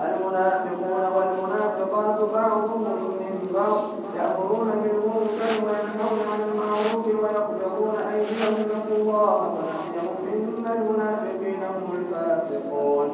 المنافقون والمنافقات بعضهم من بعض يأمرون بالمنكر وينهون عن المعروف ويقبضون أيديهم نسوا الله فنسيهم إن المنافقين هم الفاسقون.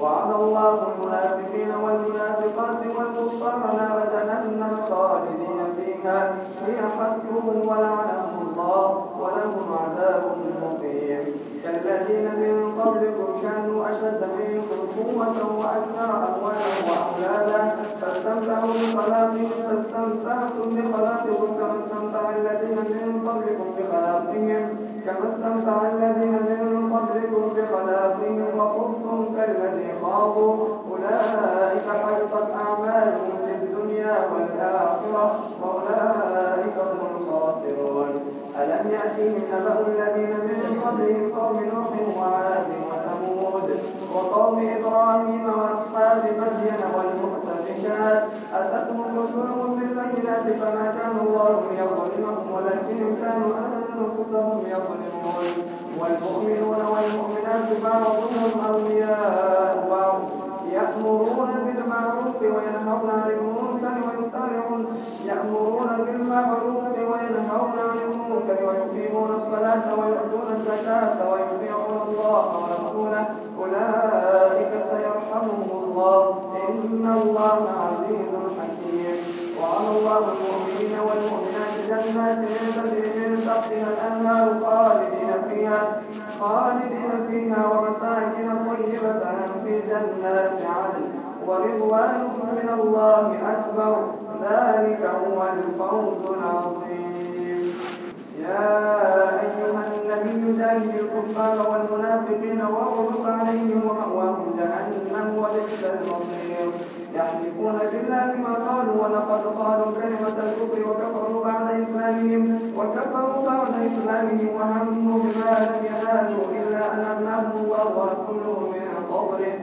وعد الله المنافقين والمنافقات والكفار نار جهنم خالدين فيها هي حسبهم ولعنهم الله ولهم عذاب مقيم. كالذين من قبلكم كانوا أشد منكم قوة وأكثر أموالا وأولادا. فاستمتعوا بخلاقهم فاستمتعتم بخلاقكم كما استمتع الذين من قبلكم بخلاقهم. كما استمتع الذين من قبلكم بخلاقهم وخذتم كالذي خاضوا. أولئك حبطت أعمالهم في الدنيا والآخرة وأولئك هم الخاسرون. ألم يأتهم نبأ الذين من قبلهم قوم نوح وعاد؟ وقوم إبراهيم وأصحاب مدين والمؤتفكات أتتهم رسلهم بالبينات فما كان الله ليظلمهم ولكن كانوا أنفسهم يظلمون. والمؤمنون والمؤمنات بعضهم أولياء بعض يأمرون بالمعروف وينهون عن المنكر ويسارعون يأمرون بالمعروف وينهون عن المنكر ويقيمون الصلاة ويؤتون الزكاة ويطيعون الله ورسوله. أولئك سيرحمهم الله. إن الله عزيز حكيم. وعلى الله المؤمنين والمؤمنات جنات تجري من تحتها الأنهار خالدين فيها خالدين فيها ومساكن طيبة في جنات عدن. ورضوان من الله أكبر. ذلك هو الفوز العظيم. يا أيها النبي جاهد الكفار والمنافقين واغلظ عليهم ومأواهم جهنم وبئس المصير. يحلفون بالله ما قالوا ولقد قالوا كلمة الكفر وكفروا بعد إسلامهم وكفروا بعد إسلامهم وهموا بما لم ينالوا إلا أن أغناهم الله ورسوله من قبله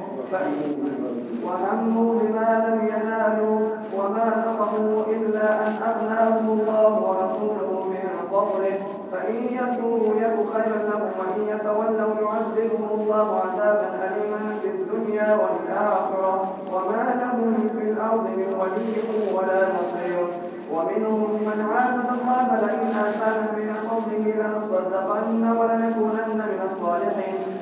وهموا بما لم ينالوا وما نقموا إلا أن أغناهم الله ورسوله من قبله فإن يتوبوا يك خيرا لهم وإن يتولوا يعذبهم الله عذابا أليما في الدنيا والآخرة. وما لهم في الأرض من ولي ولا نصير. ومنهم من عاهد الله لئن آتانا من فضله لنصدقن ولنكونن من الصالحين.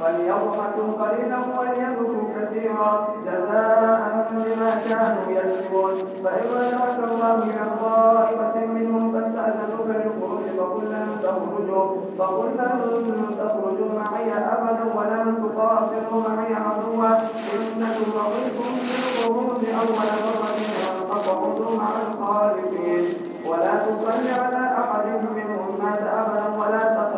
فليضحكوا قليلا وليبكوا كثيرا جزاء بما كانوا يكسبون. فإن رجعك الله إلى طائفة منهم فاستأذنوك للخروج فقل لن تخرجوا. فقل لن تخرجوا معي أبدا ولن تقاتلوا معي عدوا. إنكم رضيتم بالخروج أول مرة فاقعدوا مع الخالفين. ولا تصل على أحد منهم مات أبدا ولا قبره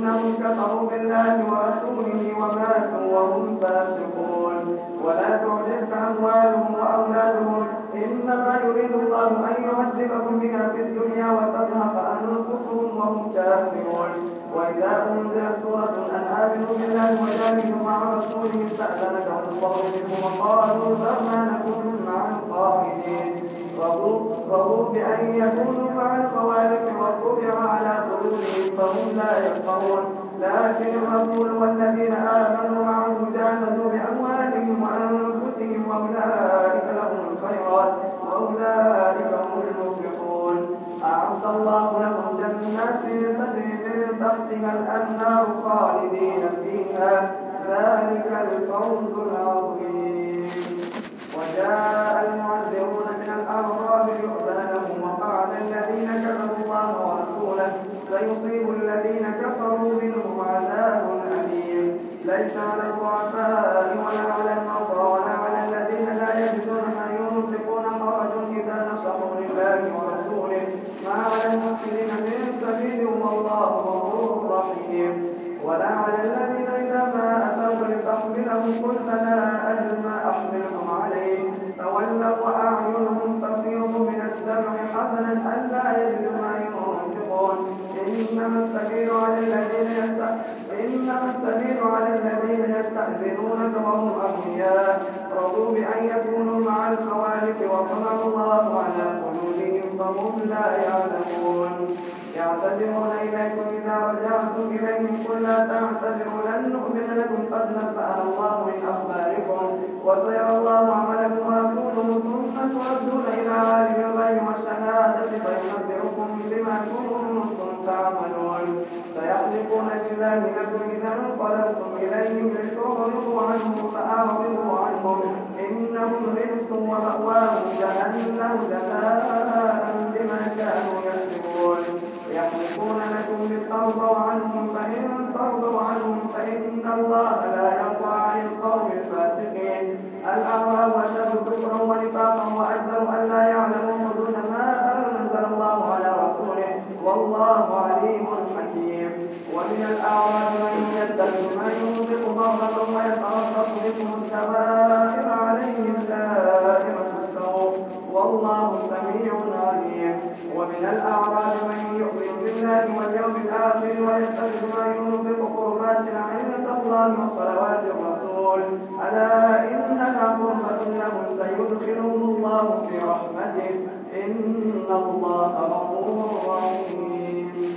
إنهم كفروا بالله ورسوله وماتوا وهم فاسقون. ولا تعجبك أموالهم وأولادهم. إنما يريد الله أن يعذبهم بها في الدنيا وتذهب أنفسهم وهم كافرون. وإذا أنزلت سورة أن آمنوا بالله وجاهدوا مع رسوله استأذنك الله منهم وقالوا ذرنا نكن مع القائدين رضوا بأن يكونوا مع الخوالف وطبع على قلوبهم فهم لا يفقهون. لكن الرسول والذين ليس على الضعفاء الذين يستأذنونك وهم أغنياء. رضوا بأن يكونوا مع الخوالف وطمع الله على قلوبهم فهم لا يعلمون. يعتذرون إليكم إذا رجعتم إليهم قل لا تعتذروا لن نؤمن لكم قد نبأنا الله من أخباركم وسيرى الله عملكم ورسوله ثم تردون إلى عالم الغيب والشهادة فينبئكم بما كنتم تعملون. سيحلفون بالله لكم إذا انقلبتم إليهم لتعرضوا عنهم فأعرضوا عنهم إنهم رجس ومأواهم جهنم جزاء بما كانوا يكسبون يحلفون لكم لترضوا عنهم فإن ترضوا عنهم فإن الله لا يرضى عن القوم الفاسقين الأعراب أشد كفرا ونفاقا وأجدر أن لا يعلموا حدود ما أنزل الله على رسوله والله عليم حكيم ومن الأعراب من يتخذ ما ينفق ضربا ويتربص بكم الدوائر عليهم دائرة السوء والله سميع عليم ومن الأعراب من يؤمن بالله واليوم الآخر ويتخذ ما ينفق قربات عند الله وصلوات الرسول ألا إنها قربة لهم سيدخلهم الله في رحمته إن الله غفور رحيم.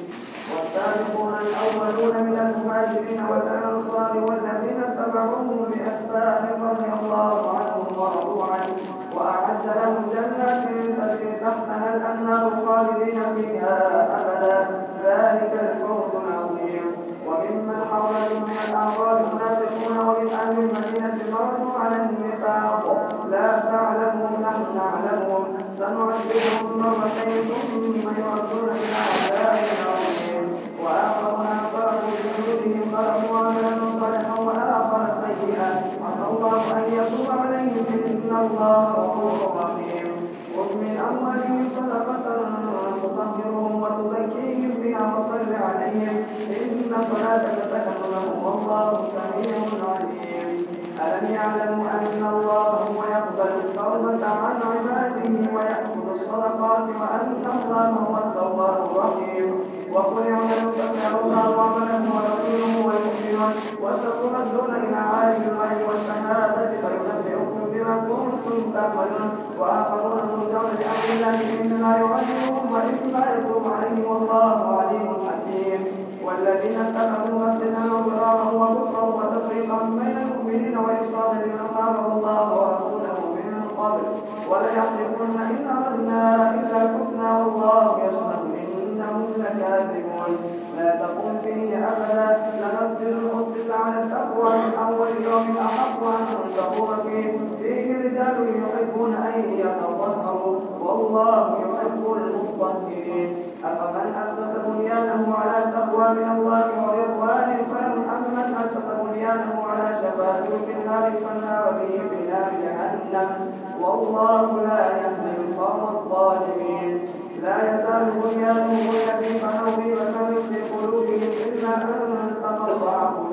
والسابقون الأولون من المهاجرين والأنصار والذين اتبعوهم بإحسان رضي الله عنهم ورضوا عنه وأعد لهم جنات تجري تحتها الأنهار خالدين فيها أبدا. ذلك الفوز العظيم. وممن حولكم من الأعراب منافقون ومن أهل المدينة مرضوا على النفاق. لا تعلمهم نحن نعلمهم سنعذبهم مرتين ثم يردون إلى عذاب عظيم وآخرون اعترفوا بذنوبهم خلقوا عملا صالحا وآخر سيئا عسى الله أن يتوب عليهم إن الله غفور وستردون إلى عالم الغيب والشهادة فينبئكم بما كنتم تعملون وآخرون مرجون لأمر الله إما يعذبهم وإما يتوب عليهم والله عليم حكيم. والذين اتخذوا مسجدا ضرارا وكفرا وتفريقا بين المؤمنين وإرصادا لمن خالف الله ورسوله من قبل. وليحلفن إن أردنا إلا الحسنى والله يشهد إنهم لكاذبون. لا تقم فيه أبدا. لمسجد أسس على التقوى من أول يوم أحق أن تقوم فيه. فيه رجال يحبون أن يتطهروا. والله يحب المطهرين. أفمن أسس بنيانه على التقوى من الله ورضوان خير أم من أسس بنيانه على شفا في نار فالنار به في نار جهنم. والله لا يهدي القوم الظالمين. لا يزال بنيانهم الذي بنوا ريبة في قلوبهم إلا أن تقطع قلوبهم.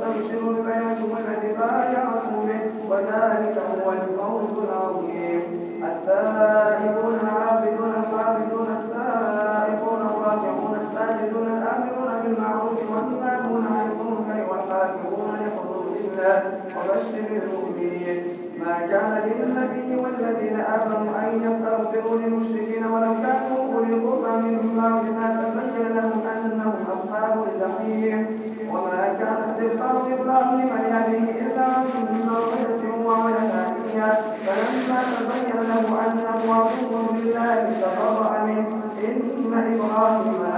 والعاملون الآمرون بالمعروف والناهون عن المنكر والحافظون لحدود الله وبشر المؤمنين. ما كان للنبي والذين آمنوا أن يستغفروا للمشركين ولو كانوا أولي القربى من بعد ما تبين لهم أنهم أصحاب الجحيم. وما كان استغفار إبراهيم لأبيه إلا عن موعدة وعدها فلما تبين له أنه عدو لله تبرأ منه إن إبراهيم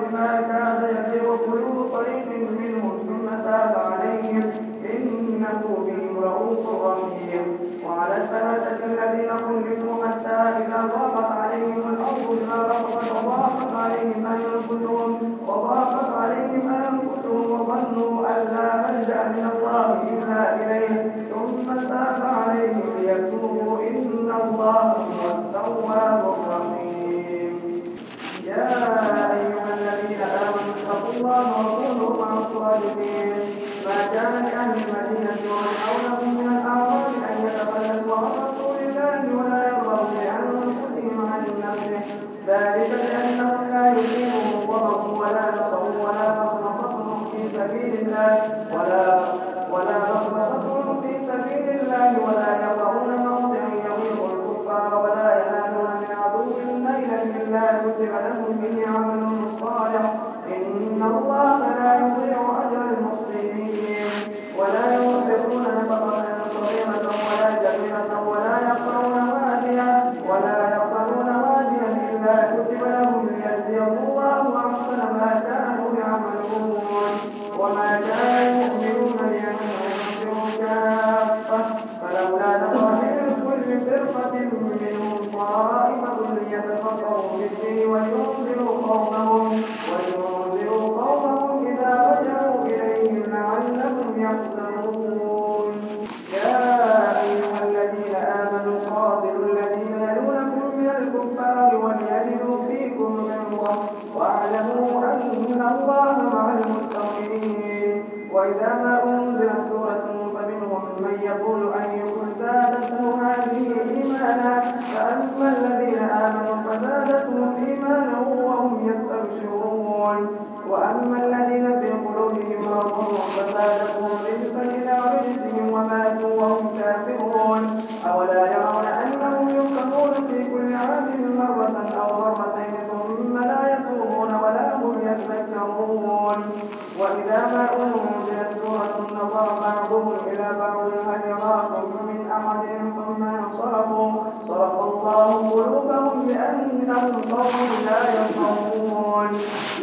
بما كاد يفر كل طريق منهم ثم تاب عليهم إنه بهم رؤوف رحيم. وعلى الثلاثة الذين خلفوا حتى إذا ضاقت عليهم الأرض بما رفضت وضاقت عليهم أنفسهم وضاقت عليهم أنفسهم وظنوا أن لا ملجأ من الله إلا إليه. ثم تاب عليهم ليتوبوا إن الله هو التواب الرحيم. يا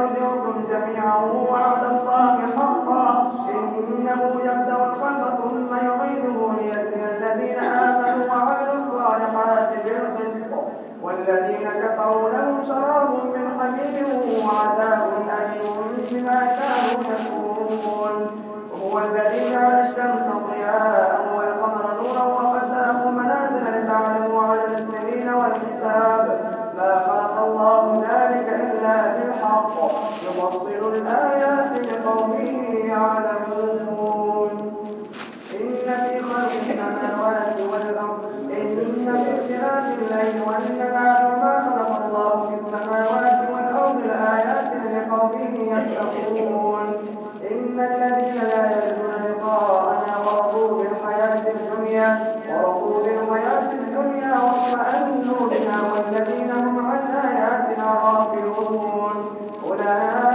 يرجعكم جميعا وعدا بالحق يفصل الآيات لقوم يعلمون. إن في خلق السماوات والأرض إن في اختلاف الليل والنهار وما خلق الله في السماوات والأرض لآيات لقوم يتقون. إن الذين لا يرجون غافلون أولئك